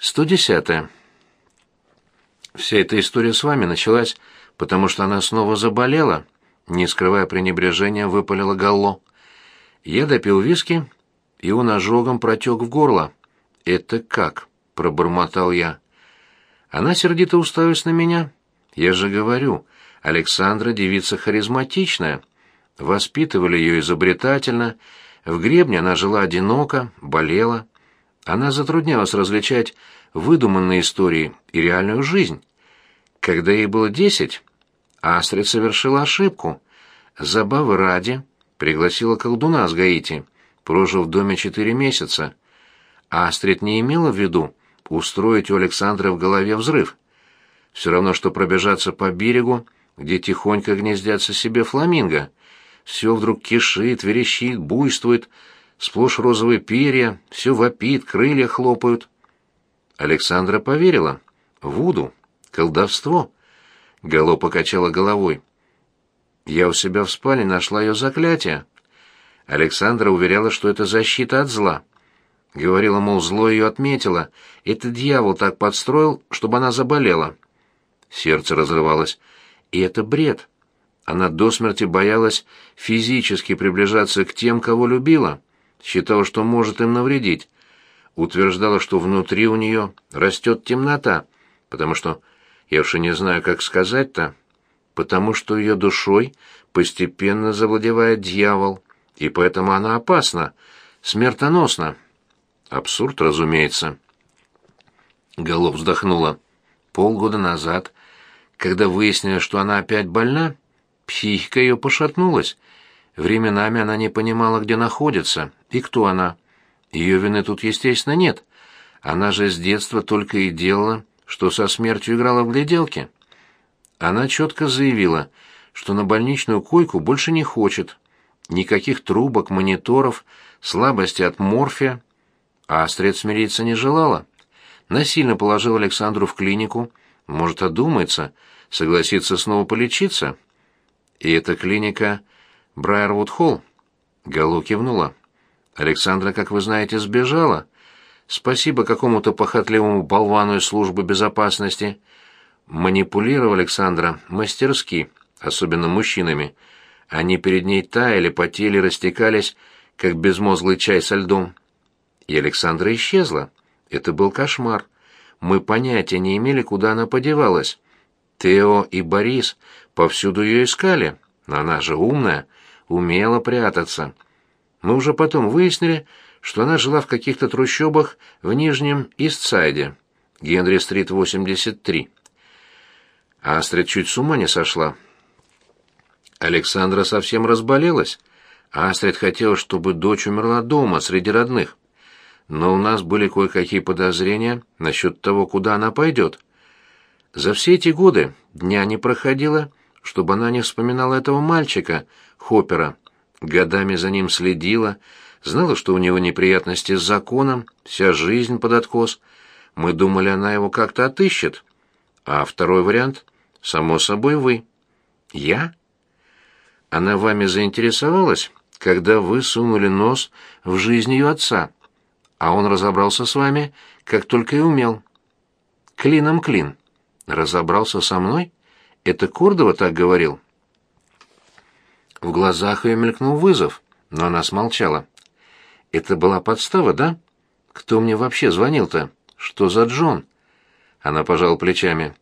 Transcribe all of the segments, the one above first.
110. Вся эта история с вами началась, потому что она снова заболела, не скрывая пренебрежения, выпалила Галло. Я допил виски, и он ожогом протек в горло. «Это как?» — пробормотал я. Она сердито уставилась на меня. «Я же говорю, Александра девица харизматичная. Воспитывали ее изобретательно, в гребне она жила одиноко, болела». Она затруднялась различать выдуманные истории и реальную жизнь. Когда ей было десять, Астрид совершила ошибку. Забавы ради пригласила колдуна с Гаити, прожив в доме четыре месяца. Астрид не имела в виду устроить у Александра в голове взрыв. Все равно, что пробежаться по берегу, где тихонько гнездятся себе фламинго. Все вдруг кишит, верещит, буйствует, сплошь розовые перья, все вопит, крылья хлопают. Александра поверила. Вуду, колдовство. Гало покачала головой. Я у себя в спальне нашла ее заклятие. Александра уверяла, что это защита от зла. Говорила, мол, зло ее отметило. Это дьявол так подстроил, чтобы она заболела. Сердце разрывалось. И это бред. Она до смерти боялась физически приближаться к тем, кого любила считала, что может им навредить. Утверждала, что внутри у нее растет темнота, потому что, я уж и не знаю, как сказать-то, потому что ее душой постепенно завладевает дьявол, и поэтому она опасна, смертоносна. Абсурд, разумеется. Голов вздохнула. Полгода назад, когда выяснилось, что она опять больна, психика ее пошатнулась, Временами она не понимала, где находится и кто она. Ее вины тут, естественно, нет. Она же с детства только и делала, что со смертью играла в гляделки. Она четко заявила, что на больничную койку больше не хочет. Никаких трубок, мониторов, слабости от морфия. А Астрид смириться не желала. Насильно положил Александру в клинику. Может, одумается, согласится снова полечиться. И эта клиника Брайервуд-Холл?» Галу кивнула. «Александра, как вы знаете, сбежала. Спасибо какому-то похотливому болвану из службы безопасности. Манипулировал Александра мастерски, особенно мужчинами. Они перед ней таяли, потели, растекались, как безмозглый чай со льдом. И Александра исчезла. Это был кошмар. Мы понятия не имели, куда она подевалась. Тео и Борис повсюду ее искали. Она же умная, умела прятаться. Мы уже потом выяснили, что она жила в каких-то трущобах в Нижнем Истсайде, Генри-стрит, 83. А Астрид чуть с ума не сошла. Александра совсем разболелась. Астрид хотела, чтобы дочь умерла дома, среди родных. Но у нас были кое-какие подозрения насчет того, куда она пойдет. За все эти годы дня не проходило, чтобы она не вспоминала этого мальчика, Хоппера, годами за ним следила, знала, что у него неприятности с законом, вся жизнь под откос. Мы думали, она его как-то отыщет. А второй вариант — само собой вы. Я? Она вами заинтересовалась, когда вы сунули нос в жизнь ее отца, а он разобрался с вами, как только и умел. Клином клин. Разобрался со мной? Это Кордова так говорил?» В глазах ее мелькнул вызов, но она смолчала. «Это была подстава, да? Кто мне вообще звонил-то? Что за Джон?» Она пожала плечами.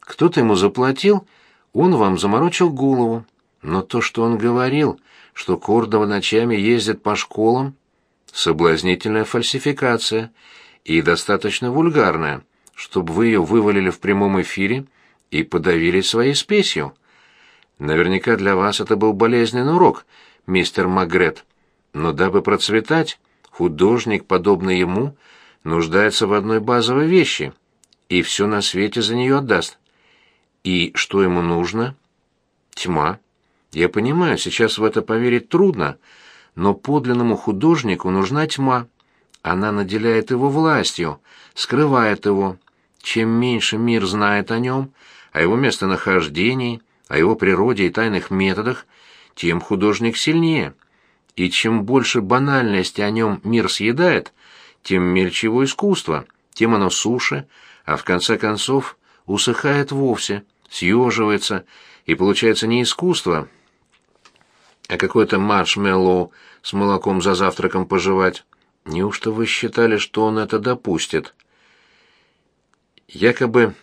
«Кто-то ему заплатил, он вам заморочил голову. Но то, что он говорил, что Кордова ночами ездит по школам, соблазнительная фальсификация и достаточно вульгарная, чтобы вы ее вывалили в прямом эфире и подавили своей спесью». Наверняка для вас это был болезненный урок, мистер Магрет. Но дабы процветать, художник, подобный ему, нуждается в одной базовой вещи, и все на свете за нее отдаст. И что ему нужно? Тьма. Я понимаю, сейчас в это поверить трудно, но подлинному художнику нужна тьма. Она наделяет его властью, скрывает его. Чем меньше мир знает о нем, о его местонахождении, о его природе и тайных методах, тем художник сильнее. И чем больше банальности о нем мир съедает, тем мельче его искусство, тем оно суше, а в конце концов усыхает вовсе, съеживается, и получается не искусство, а какой-то маршмеллоу с молоком за завтраком пожевать. Неужто вы считали, что он это допустит? Якобы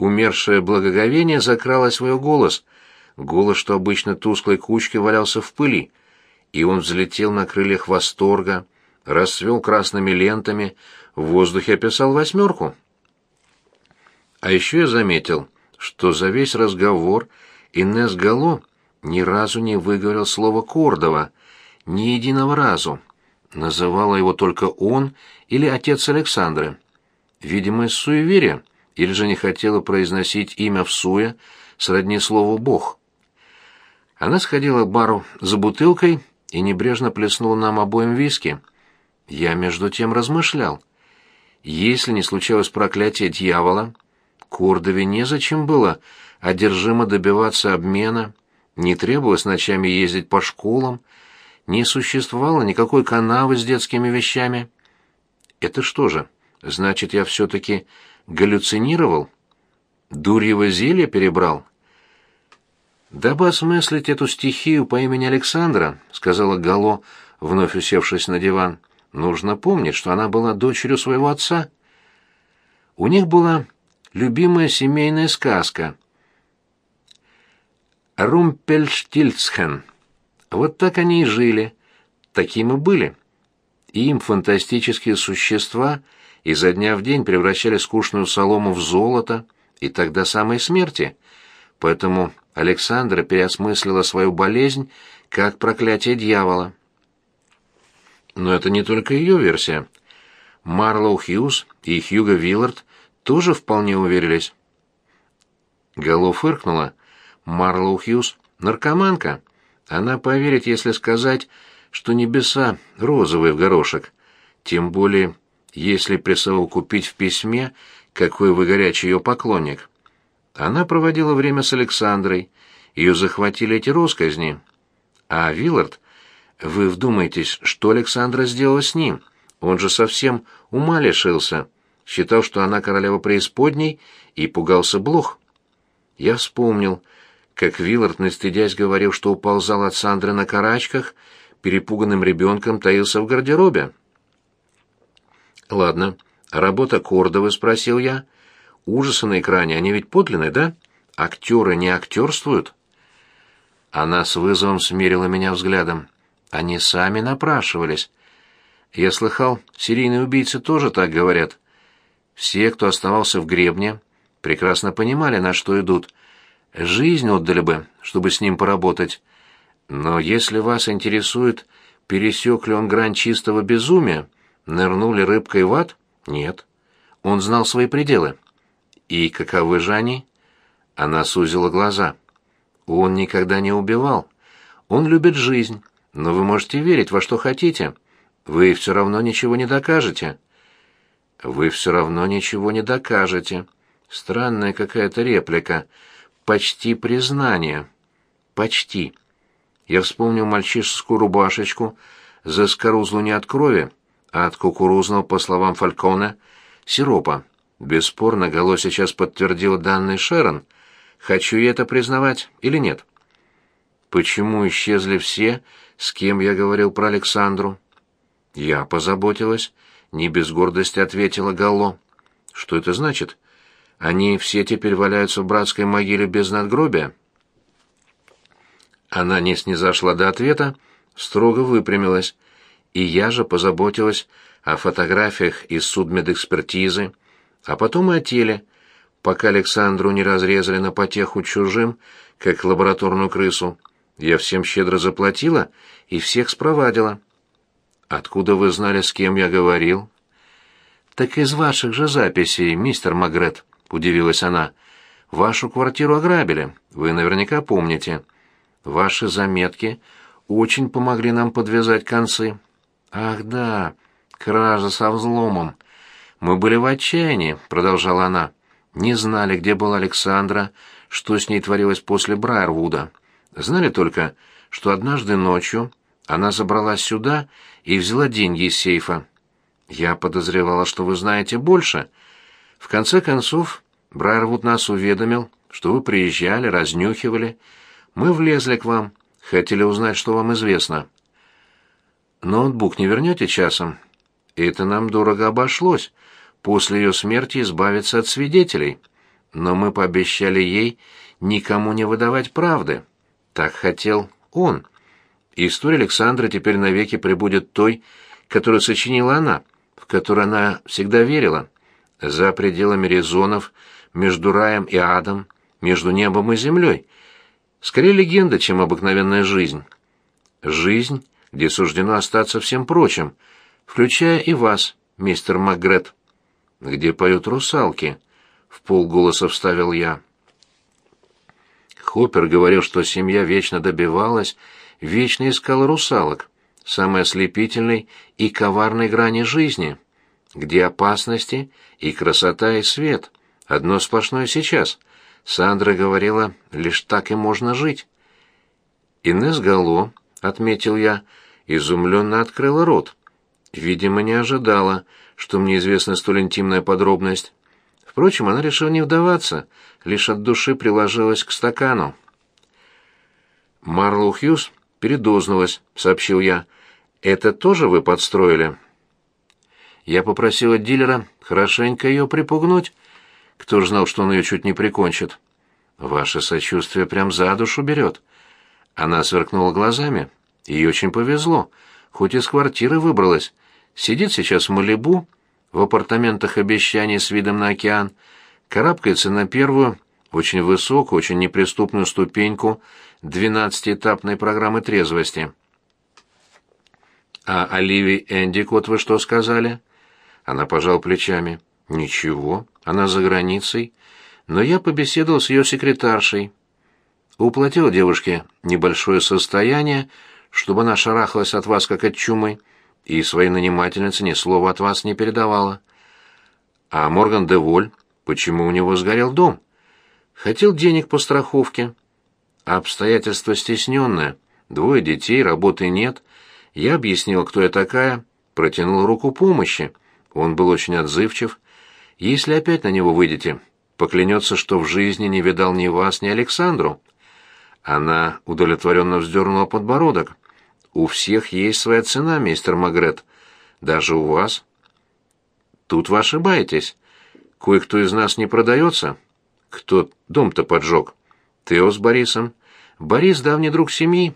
умершее благоговение закралось в его голос, голос, что обычно тусклой кучкой валялся в пыли, и он взлетел на крыльях восторга, расцвел красными лентами, в воздухе описал восьмерку. А еще я заметил, что за весь разговор Инесс Гало ни разу не выговорил слово Кордова, ни единого разу. Называла его только он или отец Александры. Видимо, из суеверия, или же не хотела произносить имя в суе сродни слову «бог». Она сходила к бару за бутылкой и небрежно плеснула нам обоим виски. Я между тем размышлял. Если не случалось проклятие дьявола, Кордове незачем было одержимо добиваться обмена, не требовалось ночами ездить по школам, не существовало никакой канавы с детскими вещами. Это что же, значит, я все-таки галлюцинировал? Дурьево зелье перебрал? «Дабы осмыслить эту стихию по имени Александра», — сказала Гало, вновь усевшись на диван, — «нужно помнить, что она была дочерью своего отца. У них была любимая семейная сказка «Румпельштильцхен». Вот так они и жили, таким и были. Им фантастические существа изо дня в день превращали скучную солому в золото, и тогда самой смерти. Поэтому Александра переосмыслила свою болезнь как проклятие дьявола. Но это не только ее версия. Марлоу Хьюз и Хьюго Виллард тоже вполне уверились. Голов фыркнула. Марлоу Хьюз — наркоманка. Она поверит, если сказать, что небеса розовые в горошек. Тем более, если присовокупить в письме, какой вы горячий ее поклонник. Она проводила время с Александрой, ее захватили эти росказни. А Виллард, вы вдумайтесь, что Александра сделала с ним? Он же совсем ума лишился считал, что она королева преисподней, и пугался блох. Я вспомнил, как Виллард, настыдясь, говорил, что уползал от Сандры на карачках, перепуганным ребенком таился в гардеробе. «Ладно, работа Кордовы?» — спросил я. «Ужасы на экране, они ведь подлинные, да? Актеры не актерствуют?» Она с вызовом смерила меня взглядом. Они сами напрашивались. Я слыхал, серийные убийцы тоже так говорят. Все, кто оставался в гребне, прекрасно понимали, на что идут. Жизнь отдали бы, чтобы с ним поработать. Но если вас интересует, пересек ли он грань чистого безумия, нырнул ли рыбкой в ад, нет. Он знал свои пределы. И каковы же они? Она сузила глаза. Он никогда не убивал. Он любит жизнь, но вы можете верить во что хотите. Вы все равно ничего не докажете. Вы все равно ничего не докажете. Странная какая-то реплика. Почти признание. Почти. Я вспомнил мальчишескую рубашечку, за скорузлу не от крови, от кукурузного, по словам Фалькона, сиропа. Бесспорно, Гало сейчас подтвердил данные Шерон. Хочу я это признавать или нет? Почему исчезли все, с кем я говорил про Александру? Я позаботилась не без гордости ответила Галло. Что это значит? Они все теперь валяются в братской могиле без надгробия? Она не снизошла до ответа, строго выпрямилась. И я же позаботилась о фотографиях из судмедэкспертизы, а потом и о теле, пока Александру не разрезали на потеху чужим, как лабораторную крысу. Я всем щедро заплатила и всех спровадила. Откуда вы знали, с кем я говорил? Так из ваших же записей, мистер Магрет, удивилась она. Вашу квартиру ограбили, вы наверняка помните. Ваши заметки очень помогли нам подвязать концы. Ах, да, кража со взломом. Мы были в отчаянии, продолжала она. Не знали, где была Александра, что с ней творилось после Брайервуда. Знали только, что однажды ночью она забралась сюда и взяла деньги из сейфа. Я подозревала, что вы знаете больше. В конце концов, Брайервуд нас уведомил, что вы приезжали, разнюхивали. Мы влезли к вам, хотели узнать, что вам известно. Ноутбук не вернете часом? Это нам дорого обошлось. После ее смерти избавиться от свидетелей. Но мы пообещали ей никому не выдавать правды. Так хотел он. История Александра теперь навеки прибудет той, которую сочинила она, в которую она всегда верила. За пределами резонов, между раем и адом, между небом и землей. Скорее легенда, чем обыкновенная жизнь. Жизнь, где суждено остаться всем прочим, включая и вас, мистер Макгрет. Где поют русалки, в полголоса вставил я. Хоппер говорил, что семья вечно добивалась, вечно искала русалок, самой ослепительной и коварной грани жизни, где опасности и красота и свет, одно сплошное сейчас. Сандра говорила, лишь так и можно жить. Инесс Гало, отметил я, изумленно открыла рот. Видимо, не ожидала, что мне известна столь интимная подробность. Впрочем, она решила не вдаваться, лишь от души приложилась к стакану. Марлоу Хьюз передознулась, сообщил я. Это тоже вы подстроили? Я попросила дилера хорошенько ее припугнуть. Кто ж знал, что он ее чуть не прикончит? Ваше сочувствие прям за душу берет. Она сверкнула глазами. Ей очень повезло. Хоть из квартиры выбралась. Сидит сейчас в Малибу, в апартаментах обещаний с видом на океан, карабкается на первую, очень высокую, очень неприступную ступеньку двенадцатиэтапной программы трезвости. «А Оливии Эндикот вы что сказали?» Она пожал плечами. «Ничего, она за границей. Но я побеседовал с ее секретаршей. Уплатил девушке небольшое состояние, чтобы она шарахалась от вас, как от чумы, и своей нанимательнице ни слова от вас не передавала. А Морган де Воль, почему у него сгорел дом? Хотел денег по страховке. Обстоятельства стесненные. Двое детей, работы нет. Я объяснил, кто я такая, протянул руку помощи. Он был очень отзывчив. Если опять на него выйдете, поклянется, что в жизни не видал ни вас, ни Александру. Она удовлетворенно вздернула подбородок. У всех есть своя цена, мистер Магрет. Даже у вас. Тут вы ошибаетесь. Кое-кто из нас не продается. Кто дом-то поджег? Тео с Борисом. Борис — давний друг семьи.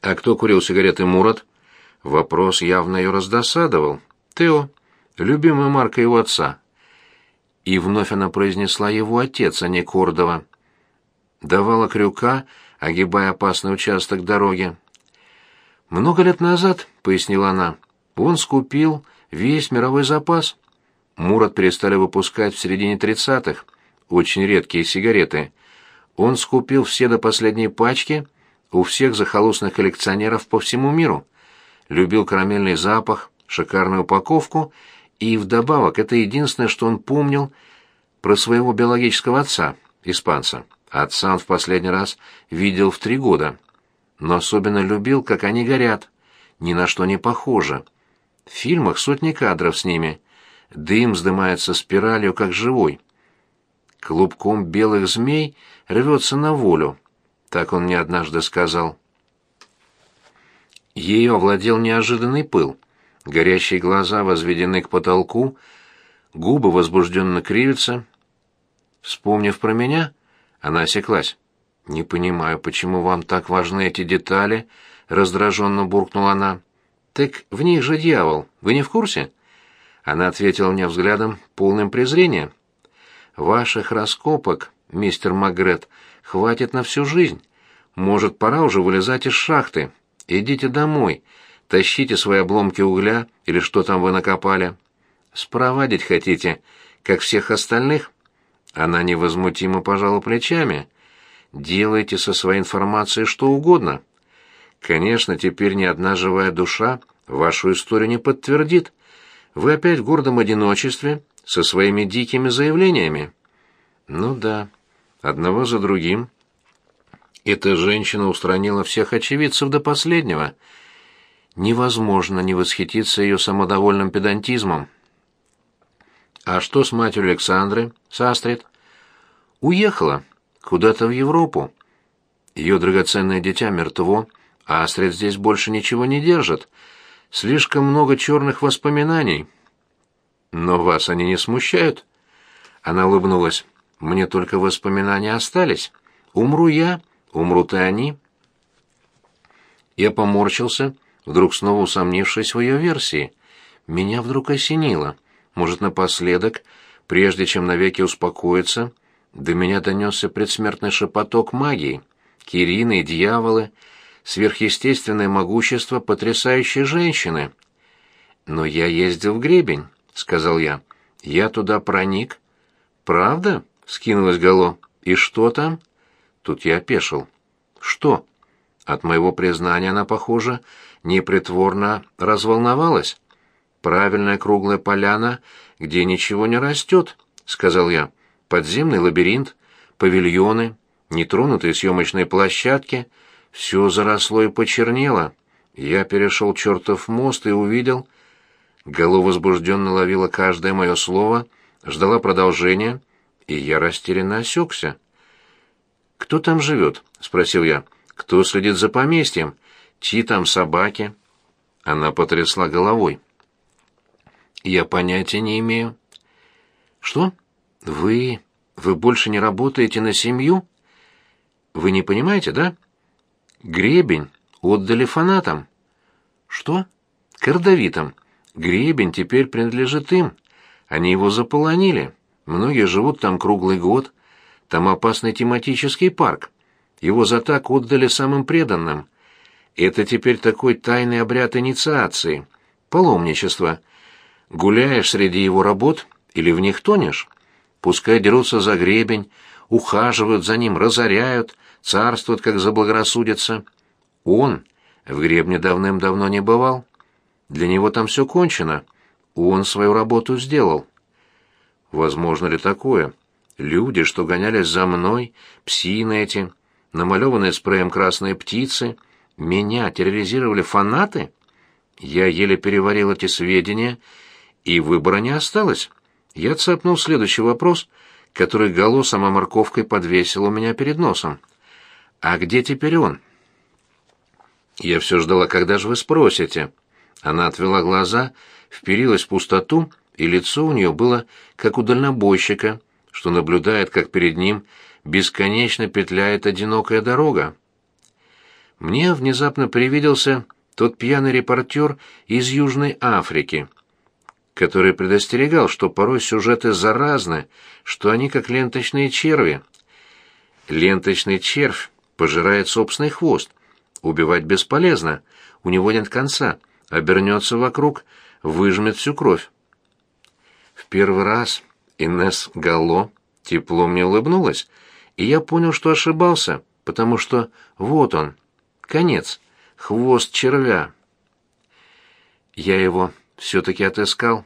А кто курил сигареты Мурат? Вопрос явно ее раздосадовал. Тео. Любимая марка его отца. И вновь она произнесла его отец, а не Кордова. Давала крюка, огибая опасный участок дороги. «Много лет назад», — пояснила она, — «он скупил весь мировой запас. Мурат перестали выпускать в середине тридцатых, очень редкие сигареты. Он скупил все до последней пачки у всех захолустных коллекционеров по всему миру. Любил карамельный запах, шикарную упаковку, и вдобавок это единственное, что он помнил про своего биологического отца, испанца. Отца он в последний раз видел в три года но особенно любил, как они горят. Ни на что не похоже. В фильмах сотни кадров с ними. Дым вздымается спиралью, как живой. Клубком белых змей рвется на волю. Так он мне однажды сказал. Ею овладел неожиданный пыл. Горящие глаза возведены к потолку, губы возбужденно кривятся. Вспомнив про меня, она осеклась. «Не понимаю, почему вам так важны эти детали?» — раздраженно буркнула она. «Так в них же дьявол. Вы не в курсе?» Она ответила мне взглядом, полным презрения. «Ваших раскопок, мистер Магрет, хватит на всю жизнь. Может, пора уже вылезать из шахты. Идите домой, тащите свои обломки угля или что там вы накопали. Спровадить хотите, как всех остальных?» Она невозмутимо пожала плечами — делайте со своей информацией что угодно. Конечно, теперь ни одна живая душа вашу историю не подтвердит. Вы опять в гордом одиночестве со своими дикими заявлениями. Ну да, одного за другим. Эта женщина устранила всех очевидцев до последнего. невозможно не восхититься ее самодовольным педантизмом. «А что с матерью Александры, Састрид?» «Уехала. Куда-то в Европу. Ее драгоценное дитя мертво, а Астрид здесь больше ничего не держит. Слишком много черных воспоминаний». «Но вас они не смущают?» Она улыбнулась. «Мне только воспоминания остались. Умру я, умрут и они». Я поморщился, вдруг снова усомнившись в ее версии. Меня вдруг осенило. Может, напоследок, прежде чем навеки успокоиться, до меня донесся предсмертный шепоток магии. Кирины дьяволы, сверхъестественное могущество потрясающей женщины. «Но я ездил в гребень», — сказал я. «Я туда проник». «Правда?» — скинулась Гало. «И что там?» Тут я опешил. «Что?» От моего признания она, похоже, непритворно разволновалась. «Правильная круглая поляна, где ничего не растет», — сказал я. «Подземный лабиринт, павильоны, нетронутые съемочные площадки. Все заросло и почернело. Я перешел чертов мост и увидел...» Голова возбужденно ловила каждое мое слово, ждала продолжения, и я растерянно осекся. «Кто там живет?» — спросил я. Кто следит за поместьем? Чьи там собаки?» Она потрясла головой. «Я понятия не имею». «Что? Вы... вы больше не работаете на семью? Вы не понимаете, да? Гребень отдали фанатам». «Что?» «Кордовитам. Гребень теперь принадлежит им. Они его заполонили. Многие живут там круглый год. Там опасный тематический парк. Его за так отдали самым преданным. Это теперь такой тайный обряд инициации, паломничество. Гуляешь среди его работ или в них тонешь? Пускай дерутся за гребень, ухаживают за ним, разоряют, царствуют, как заблагорассудится. Он в гребне давным-давно не бывал. Для него там все кончено. Он свою работу сделал. Возможно ли такое? Люди, что гонялись за мной, псины эти, намалеванные спреем красные птицы, меня терроризировали фанаты? Я еле переварил эти сведения, и выбора не осталось. Я цапнул следующий вопрос, который Гало сама морковкой подвесил у меня перед носом. «А где теперь он?» Я все ждала, когда же вы спросите. Она отвела глаза, вперилась в пустоту, и лицо у нее было как у дальнобойщика, что наблюдает, как перед ним бесконечно петляет одинокая дорога. Мне внезапно привиделся тот пьяный репортер из Южной Африки, который предостерегал, что порой сюжеты заразны, что они как ленточные черви. Ленточный червь пожирает собственный хвост. Убивать бесполезно, у него нет конца, обернется вокруг, выжмет всю кровь. В первый раз Инесс Галло тепло мне улыбнулась, и я понял, что ошибался, потому что вот он, конец, хвост червя. Я его все-таки отыскал.